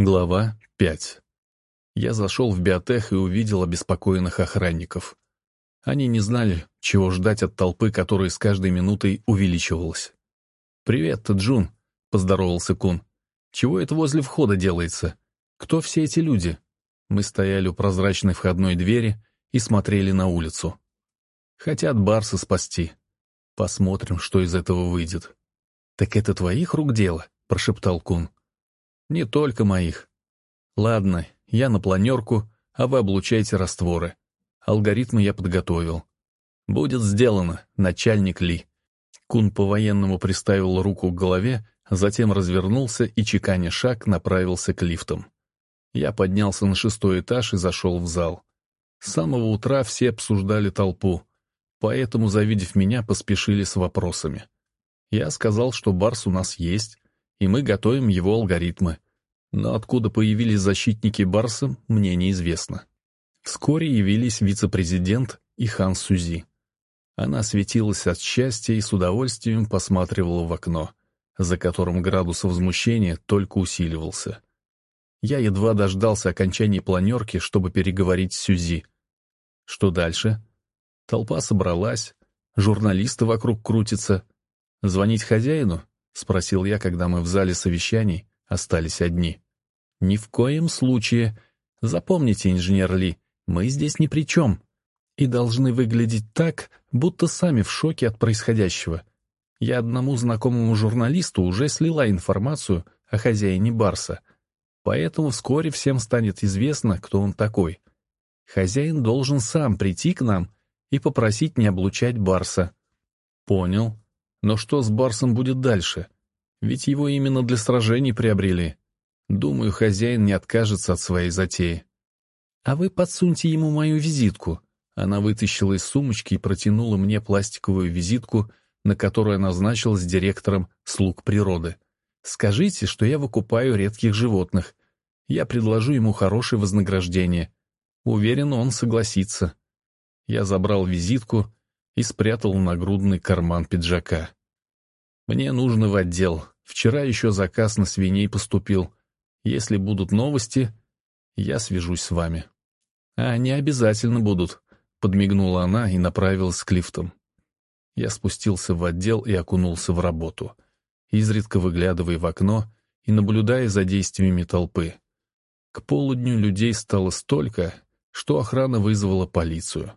Глава 5. Я зашел в биотех и увидел обеспокоенных охранников. Они не знали, чего ждать от толпы, которая с каждой минутой увеличивалась. «Привет, Джун», — поздоровался Кун. «Чего это возле входа делается? Кто все эти люди?» Мы стояли у прозрачной входной двери и смотрели на улицу. «Хотят Барса спасти. Посмотрим, что из этого выйдет». «Так это твоих рук дело?» — прошептал Кун. Не только моих. Ладно, я на планерку, а вы облучайте растворы. Алгоритмы я подготовил. Будет сделано, начальник Ли. Кун по-военному приставил руку к голове, затем развернулся и, чеканя шаг, направился к лифтам. Я поднялся на шестой этаж и зашел в зал. С самого утра все обсуждали толпу, поэтому, завидев меня, поспешили с вопросами. Я сказал, что Барс у нас есть, и мы готовим его алгоритмы. Но откуда появились защитники Барса, мне неизвестно. Вскоре явились вице-президент и Хан Сюзи. Она светилась от счастья и с удовольствием посматривала в окно, за которым градус возмущения только усиливался. Я едва дождался окончания планерки, чтобы переговорить с Сюзи. Что дальше? Толпа собралась, журналисты вокруг крутятся. Звонить хозяину? — спросил я, когда мы в зале совещаний остались одни. «Ни в коем случае. Запомните, инженер Ли, мы здесь ни при чем. И должны выглядеть так, будто сами в шоке от происходящего. Я одному знакомому журналисту уже слила информацию о хозяине Барса, поэтому вскоре всем станет известно, кто он такой. Хозяин должен сам прийти к нам и попросить не облучать Барса». «Понял», но что с Барсом будет дальше? Ведь его именно для сражений приобрели. Думаю, хозяин не откажется от своей затеи. А вы подсуньте ему мою визитку. Она вытащила из сумочки и протянула мне пластиковую визитку, на которую она назначилась директором «Слуг природы». Скажите, что я выкупаю редких животных. Я предложу ему хорошее вознаграждение. Уверен, он согласится. Я забрал визитку и спрятал в нагрудный карман пиджака. «Мне нужно в отдел. Вчера еще заказ на свиней поступил. Если будут новости, я свяжусь с вами». «А они обязательно будут», — подмигнула она и направилась к лифтам. Я спустился в отдел и окунулся в работу, изредка выглядывая в окно и наблюдая за действиями толпы. К полудню людей стало столько, что охрана вызвала полицию.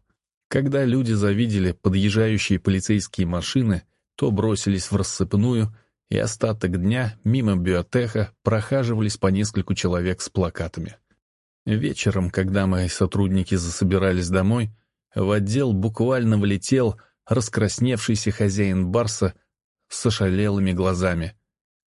Когда люди завидели подъезжающие полицейские машины, то бросились в рассыпную, и остаток дня мимо биотеха прохаживались по нескольку человек с плакатами. Вечером, когда мои сотрудники засобирались домой, в отдел буквально влетел раскрасневшийся хозяин Барса с ошалелыми глазами.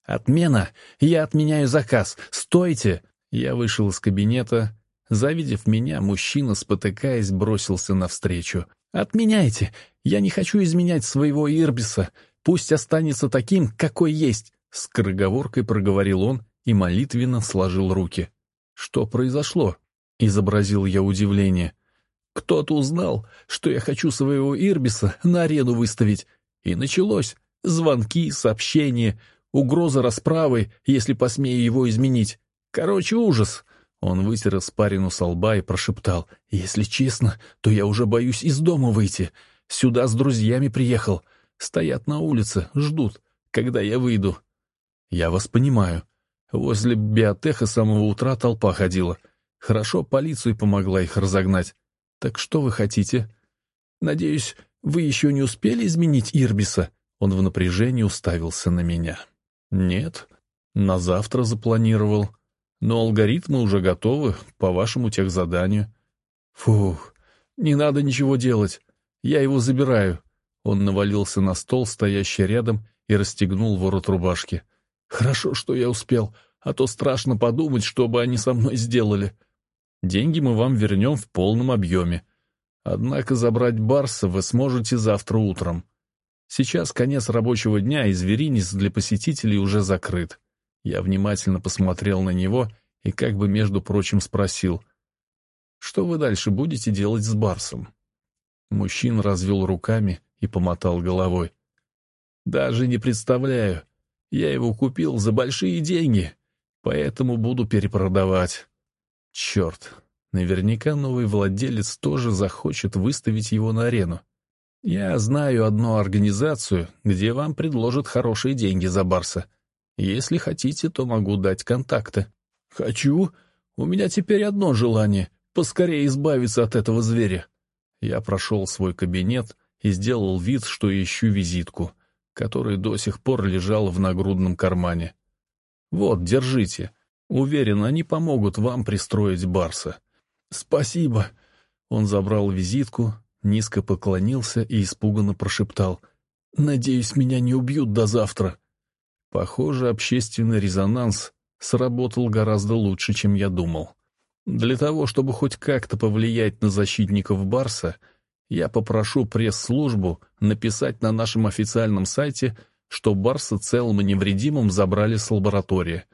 «Отмена! Я отменяю заказ! Стойте!» Я вышел из кабинета, Завидев меня, мужчина, спотыкаясь, бросился навстречу. «Отменяйте! Я не хочу изменять своего Ирбиса. Пусть останется таким, какой есть!» С скороговоркой проговорил он и молитвенно сложил руки. «Что произошло?» — изобразил я удивление. «Кто-то узнал, что я хочу своего Ирбиса на арену выставить. И началось. Звонки, сообщения, угроза расправы, если посмею его изменить. Короче, ужас. Он вытер испарину со лба и прошептал. «Если честно, то я уже боюсь из дома выйти. Сюда с друзьями приехал. Стоят на улице, ждут, когда я выйду». «Я вас понимаю. Возле биотеха с самого утра толпа ходила. Хорошо, полицию помогла их разогнать. Так что вы хотите?» «Надеюсь, вы еще не успели изменить Ирбиса?» Он в напряжении уставился на меня. «Нет, на завтра запланировал». Но алгоритмы уже готовы по вашему техзаданию. Фух, не надо ничего делать. Я его забираю. Он навалился на стол, стоящий рядом, и расстегнул ворот рубашки. Хорошо, что я успел, а то страшно подумать, что бы они со мной сделали. Деньги мы вам вернем в полном объеме. Однако забрать Барса вы сможете завтра утром. Сейчас конец рабочего дня, и зверинец для посетителей уже закрыт. Я внимательно посмотрел на него и как бы, между прочим, спросил, «Что вы дальше будете делать с Барсом?» Мужчина развел руками и помотал головой. «Даже не представляю. Я его купил за большие деньги. Поэтому буду перепродавать. Черт, наверняка новый владелец тоже захочет выставить его на арену. Я знаю одну организацию, где вам предложат хорошие деньги за Барса. Если хотите, то могу дать контакты. Хочу. У меня теперь одно желание — поскорее избавиться от этого зверя. Я прошел свой кабинет и сделал вид, что ищу визитку, которая до сих пор лежала в нагрудном кармане. Вот, держите. Уверен, они помогут вам пристроить Барса. Спасибо. Он забрал визитку, низко поклонился и испуганно прошептал. «Надеюсь, меня не убьют до завтра». Похоже, общественный резонанс сработал гораздо лучше, чем я думал. Для того, чтобы хоть как-то повлиять на защитников Барса, я попрошу пресс-службу написать на нашем официальном сайте, что Барса целым и невредимым забрали с лаборатории.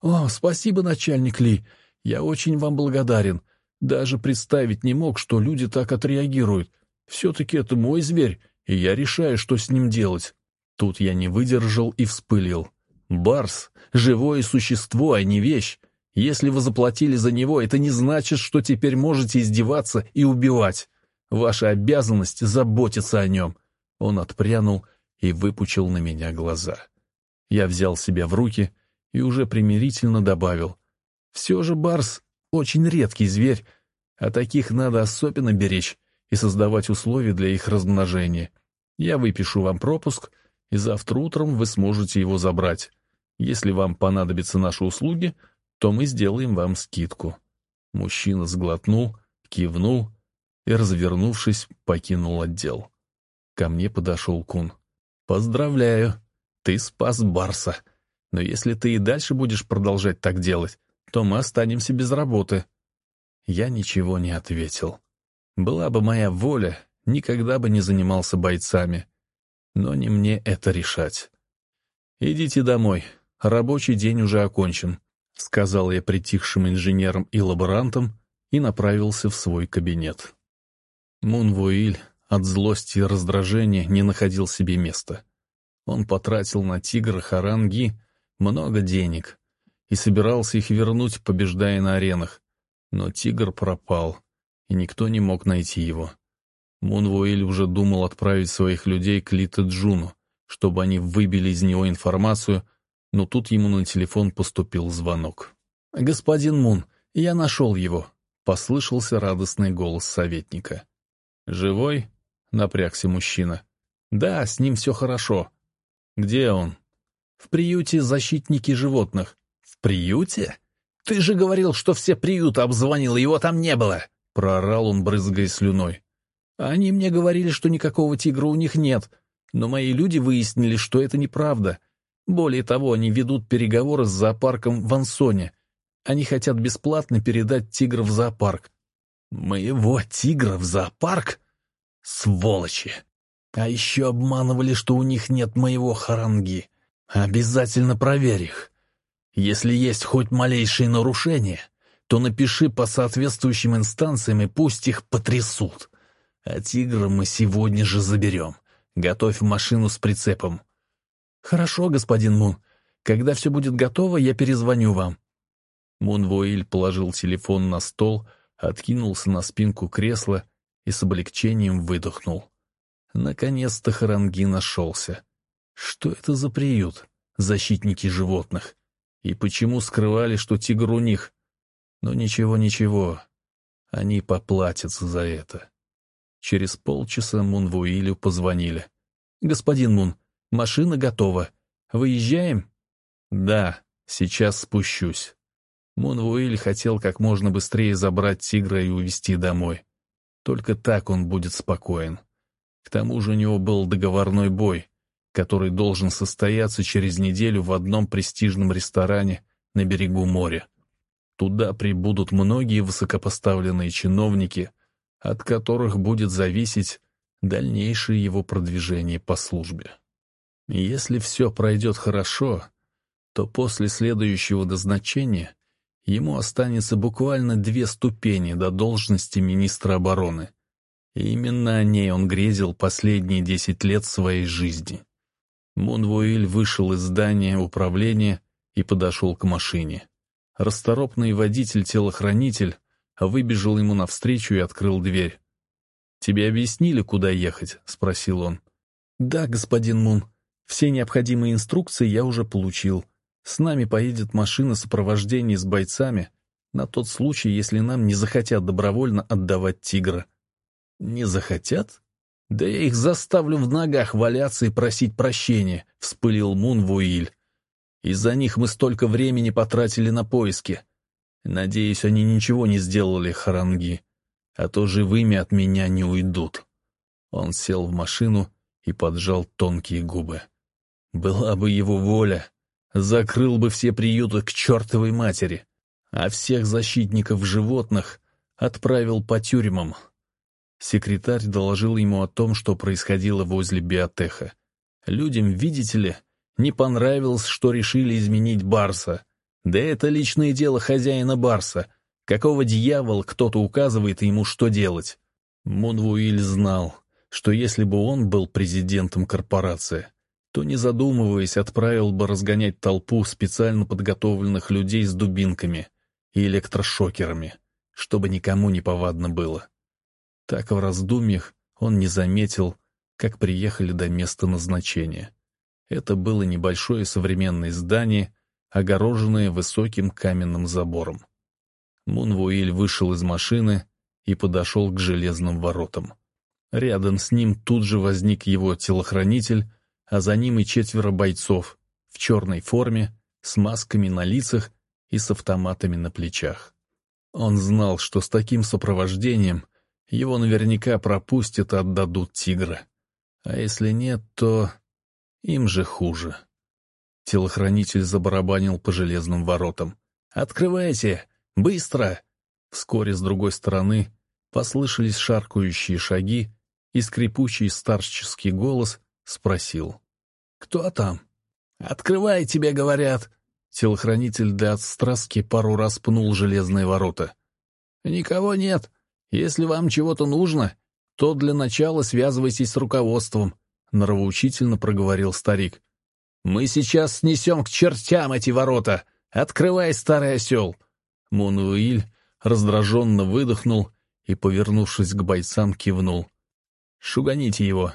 «О, спасибо, начальник Ли. Я очень вам благодарен. Даже представить не мог, что люди так отреагируют. Все-таки это мой зверь, и я решаю, что с ним делать». Тут я не выдержал и вспылил. «Барс — живое существо, а не вещь. Если вы заплатили за него, это не значит, что теперь можете издеваться и убивать. Ваша обязанность — заботиться о нем». Он отпрянул и выпучил на меня глаза. Я взял себя в руки и уже примирительно добавил. «Все же Барс — очень редкий зверь, а таких надо особенно беречь и создавать условия для их размножения. Я выпишу вам пропуск, и завтра утром вы сможете его забрать. Если вам понадобятся наши услуги, то мы сделаем вам скидку». Мужчина сглотнул, кивнул и, развернувшись, покинул отдел. Ко мне подошел Кун. «Поздравляю, ты спас Барса. Но если ты и дальше будешь продолжать так делать, то мы останемся без работы». Я ничего не ответил. Была бы моя воля, никогда бы не занимался бойцами. Но не мне это решать. «Идите домой, рабочий день уже окончен», — сказал я притихшим инженерам и лаборантам и направился в свой кабинет. Мунвуиль от злости и раздражения не находил себе места. Он потратил на тигра Харанги много денег и собирался их вернуть, побеждая на аренах. Но тигр пропал, и никто не мог найти его. Мунвуэль уже думал отправить своих людей к Лита Джуну, чтобы они выбили из него информацию, но тут ему на телефон поступил звонок. «Господин Мун, я нашел его», — послышался радостный голос советника. «Живой?» — напрягся мужчина. «Да, с ним все хорошо. Где он?» «В приюте защитники животных». «В приюте? Ты же говорил, что все приюты обзвонил, его там не было!» — проорал он, брызгая слюной. «Они мне говорили, что никакого тигра у них нет, но мои люди выяснили, что это неправда. Более того, они ведут переговоры с зоопарком в Ансоне. Они хотят бесплатно передать тигра в зоопарк. Моего тигра в зоопарк? Сволочи! А еще обманывали, что у них нет моего харанги. Обязательно проверь их. Если есть хоть малейшие нарушения, то напиши по соответствующим инстанциям и пусть их потрясут. А тигра мы сегодня же заберем. Готовь машину с прицепом. Хорошо, господин Мун. Когда все будет готово, я перезвоню вам. Мун Воиль положил телефон на стол, откинулся на спинку кресла и с облегчением выдохнул. Наконец-то Харанги нашелся. Что это за приют, защитники животных? И почему скрывали, что тигр у них? Но ничего-ничего, они поплатятся за это. Через полчаса Мунвуилю позвонили. «Господин Мун, машина готова. Выезжаем?» «Да, сейчас спущусь». Мунвуиль хотел как можно быстрее забрать тигра и увезти домой. Только так он будет спокоен. К тому же у него был договорной бой, который должен состояться через неделю в одном престижном ресторане на берегу моря. Туда прибудут многие высокопоставленные чиновники, от которых будет зависеть дальнейшее его продвижение по службе. Если все пройдет хорошо, то после следующего назначения ему останется буквально две ступени до должности министра обороны. И именно о ней он грезил последние десять лет своей жизни. Мунвуиль вышел из здания управления и подошел к машине. Расторопный водитель-телохранитель выбежал ему навстречу и открыл дверь. «Тебе объяснили, куда ехать?» — спросил он. «Да, господин Мун. Все необходимые инструкции я уже получил. С нами поедет машина сопровождения с бойцами на тот случай, если нам не захотят добровольно отдавать тигра». «Не захотят?» «Да я их заставлю в ногах валяться и просить прощения», — вспылил Мун Вуиль. «Из-за них мы столько времени потратили на поиски. Надеюсь, они ничего не сделали, Харанги, а то живыми от меня не уйдут». Он сел в машину и поджал тонкие губы. «Была бы его воля, закрыл бы все приюты к чертовой матери, а всех защитников животных отправил по тюрьмам». Секретарь доложил ему о том, что происходило возле биотеха. Людям, видите ли, не понравилось, что решили изменить Барса. Да это личное дело хозяина Барса. Какого дьявола кто-то указывает ему, что делать? Мунвуиль знал, что если бы он был президентом корпорации, то, не задумываясь, отправил бы разгонять толпу специально подготовленных людей с дубинками и электрошокерами, чтобы никому не повадно было. Так в раздумьях он не заметил, как приехали до места назначения. Это было небольшое современное здание, огороженное высоким каменным забором. Мунвуиль вышел из машины и подошел к железным воротам. Рядом с ним тут же возник его телохранитель, а за ним и четверо бойцов в черной форме, с масками на лицах и с автоматами на плечах. Он знал, что с таким сопровождением его наверняка пропустят и отдадут тигра. А если нет, то им же хуже. Телохранитель забарабанил по железным воротам. «Открывайте! Быстро!» Вскоре с другой стороны послышались шаркающие шаги, и скрипучий старческий голос спросил. «Кто там?» «Открывай, тебе говорят!» Телохранитель для отстраски пару раз пнул железные ворота. «Никого нет. Если вам чего-то нужно, то для начала связывайтесь с руководством», — нравоучительно проговорил старик. «Мы сейчас снесем к чертям эти ворота! Открывай, старый осел!» Монуиль раздраженно выдохнул и, повернувшись к бойцам, кивнул. «Шуганите его!»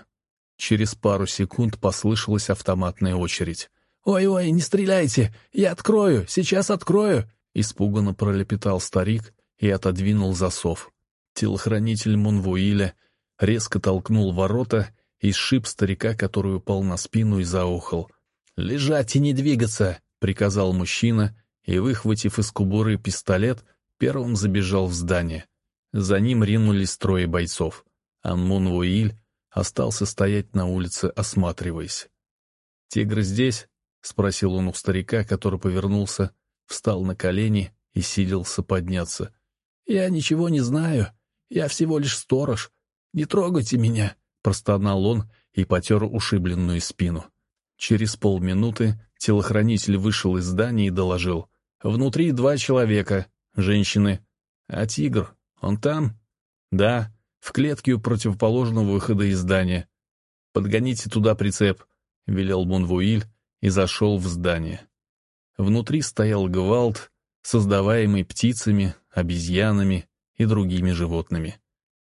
Через пару секунд послышалась автоматная очередь. «Ой-ой, не стреляйте! Я открою! Сейчас открою!» Испуганно пролепетал старик и отодвинул засов. Телохранитель Монвуиля резко толкнул ворота и сшиб старика, который упал на спину и заохал. «Лежать и не двигаться!» — приказал мужчина, и, выхватив из кубуры пистолет, первым забежал в здание. За ним ринулись трое бойцов, а Монвуиль остался стоять на улице, осматриваясь. «Тигр здесь?» — спросил он у старика, который повернулся, встал на колени и сиделся подняться. «Я ничего не знаю», я всего лишь сторож. Не трогайте меня!» — простонал он и потер ушибленную спину. Через полминуты телохранитель вышел из здания и доложил. «Внутри два человека, женщины. А тигр, он там?» «Да, в клетке у противоположного выхода из здания. Подгоните туда прицеп», — велел Монвуиль и зашел в здание. Внутри стоял гвалт, создаваемый птицами, обезьянами и другими животными.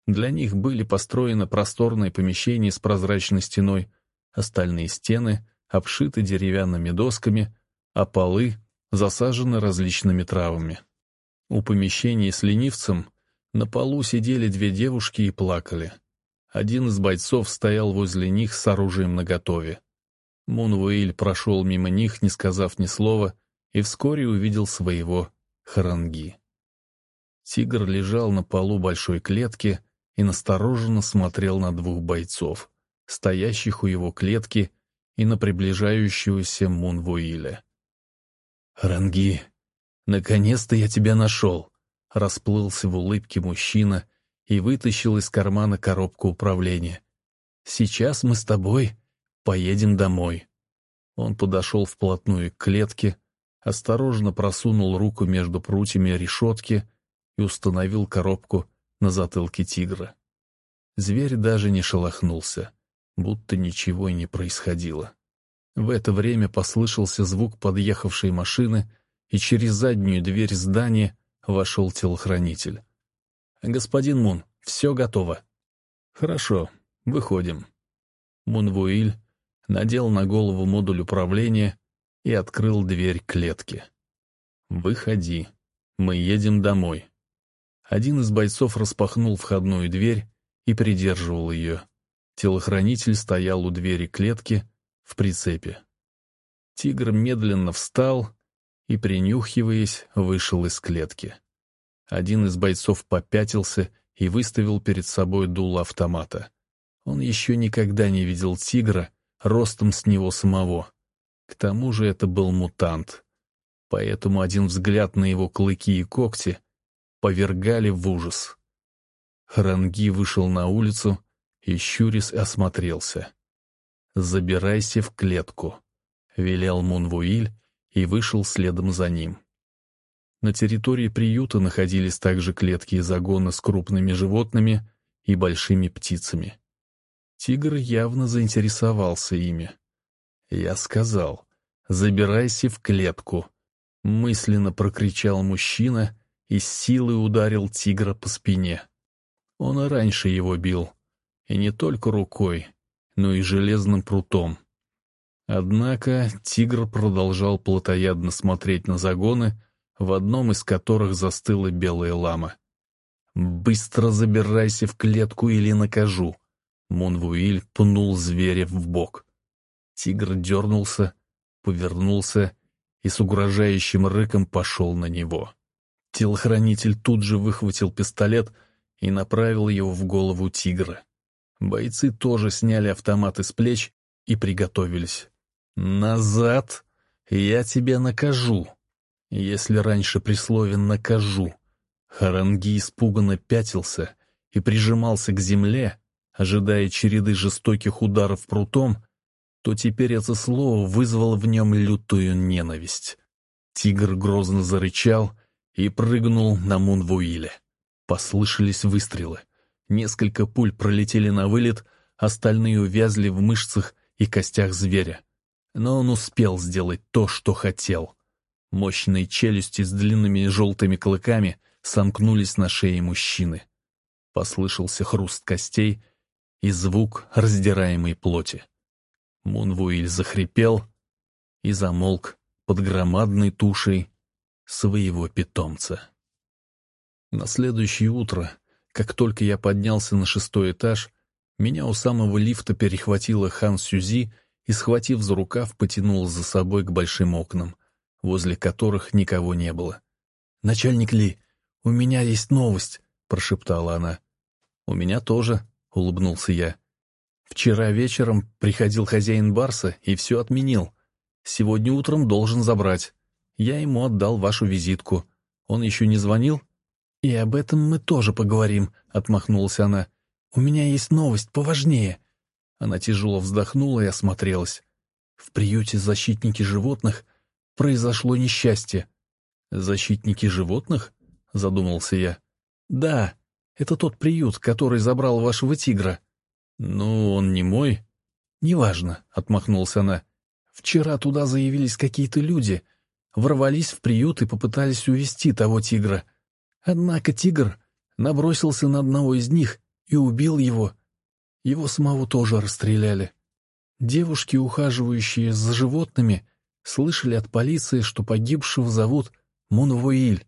Для них были построены просторные помещения с прозрачной стеной, остальные стены обшиты деревянными досками, а полы засажены различными травами. У помещения с ленивцем на полу сидели две девушки и плакали. Один из бойцов стоял возле них с оружием наготове. Мунвейль прошел мимо них, не сказав ни слова, и вскоре увидел своего Харанги. Тигр лежал на полу большой клетки и настороженно смотрел на двух бойцов, стоящих у его клетки, и на приближающегося Мунвуиля. «Ранги, наконец-то я тебя нашел!» Расплылся в улыбке мужчина и вытащил из кармана коробку управления. «Сейчас мы с тобой поедем домой». Он подошел вплотную к клетке, осторожно просунул руку между прутьями решетки и установил коробку на затылке тигра. Зверь даже не шелохнулся, будто ничего и не происходило. В это время послышался звук подъехавшей машины, и через заднюю дверь здания вошел телохранитель. «Господин Мун, все готово». «Хорошо, выходим». Мунвуиль надел на голову модуль управления и открыл дверь клетки. «Выходи, мы едем домой». Один из бойцов распахнул входную дверь и придерживал ее. Телохранитель стоял у двери клетки в прицепе. Тигр медленно встал и, принюхиваясь, вышел из клетки. Один из бойцов попятился и выставил перед собой дуло автомата. Он еще никогда не видел тигра ростом с него самого. К тому же это был мутант. Поэтому один взгляд на его клыки и когти повергали в ужас. Харанги вышел на улицу и щурис осмотрелся. «Забирайся в клетку», — велел Мунвуиль и вышел следом за ним. На территории приюта находились также клетки и загоны с крупными животными и большими птицами. Тигр явно заинтересовался ими. Я сказал, «Забирайся в клетку», — мысленно прокричал мужчина и с силой ударил тигра по спине. Он и раньше его бил, и не только рукой, но и железным прутом. Однако тигр продолжал плотоядно смотреть на загоны, в одном из которых застыла белая лама. «Быстро забирайся в клетку или накажу!» Монвуиль пнул зверя в бок. Тигр дернулся, повернулся и с угрожающим рыком пошел на него. Телохранитель тут же выхватил пистолет и направил его в голову тигра. Бойцы тоже сняли автоматы с плеч и приготовились. «Назад! Я тебя накажу!» Если раньше при слове «накажу» Харанги испуганно пятился и прижимался к земле, ожидая череды жестоких ударов прутом, то теперь это слово вызвало в нем лютую ненависть. Тигр грозно зарычал и прыгнул на Мунвуиле. Послышались выстрелы. Несколько пуль пролетели на вылет, остальные увязли в мышцах и костях зверя. Но он успел сделать то, что хотел. Мощные челюсти с длинными желтыми клыками сомкнулись на шее мужчины. Послышался хруст костей и звук раздираемой плоти. Мунвуиль захрипел и замолк под громадной тушей своего питомца. На следующее утро как только я поднялся на шестой этаж, меня у самого лифта перехватила Хан Сюзи и, схватив за рукав, потянула за собой к большим окнам, возле которых никого не было. «Начальник Ли, у меня есть новость», — прошептала она. «У меня тоже», — улыбнулся я. «Вчера вечером приходил хозяин Барса и все отменил. Сегодня утром должен забрать. Я ему отдал вашу визитку. Он еще не звонил?» «И об этом мы тоже поговорим», — отмахнулась она. «У меня есть новость поважнее». Она тяжело вздохнула и осмотрелась. В приюте «Защитники животных» произошло несчастье. «Защитники животных?» — задумался я. «Да, это тот приют, который забрал вашего тигра». «Ну, он не мой». «Неважно», — отмахнулась она. «Вчера туда заявились какие-то люди, ворвались в приют и попытались увести того тигра». Однако тигр набросился на одного из них и убил его. Его самого тоже расстреляли. Девушки, ухаживающие за животными, слышали от полиции, что погибшего зовут Мунвуиль.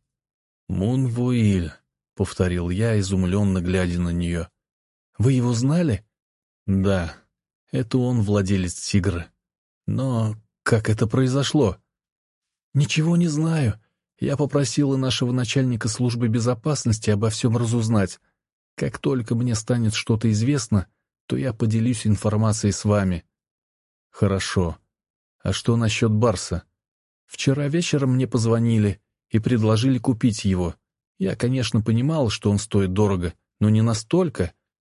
«Мунвуиль», — повторил я, изумленно глядя на нее. «Вы его знали?» «Да, это он владелец тигра. Но как это произошло?» «Ничего не знаю. Я попросила нашего начальника службы безопасности обо всем разузнать. Как только мне станет что-то известно, то я поделюсь информацией с вами. Хорошо. А что насчет Барса? Вчера вечером мне позвонили и предложили купить его. Я, конечно, понимал, что он стоит дорого, но не настолько.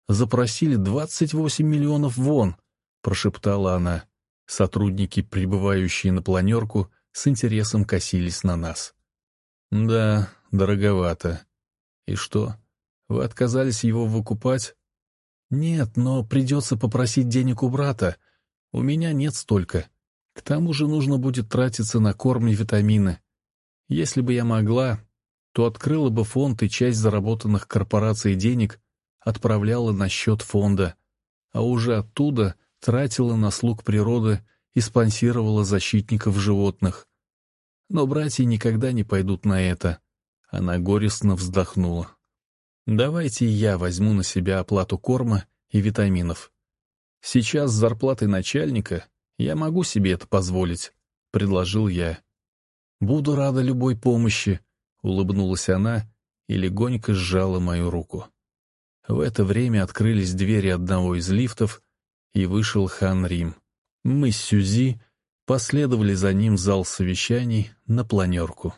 Запросили 28 миллионов вон, прошептала она. Сотрудники, прибывающие на планерку, с интересом косились на нас. «Да, дороговато. И что, вы отказались его выкупать?» «Нет, но придется попросить денег у брата. У меня нет столько. К тому же нужно будет тратиться на корм и витамины. Если бы я могла, то открыла бы фонд и часть заработанных корпорацией денег отправляла на счет фонда, а уже оттуда тратила на слуг природы и спонсировала защитников животных. Но братья никогда не пойдут на это. Она горестно вздохнула. Давайте я возьму на себя оплату корма и витаминов. Сейчас с зарплатой начальника я могу себе это позволить, предложил я. Буду рада любой помощи, улыбнулась она и легонько сжала мою руку. В это время открылись двери одного из лифтов, и вышел хан Рим. Мы с Сюзи последовали за ним в зал совещаний на планерку.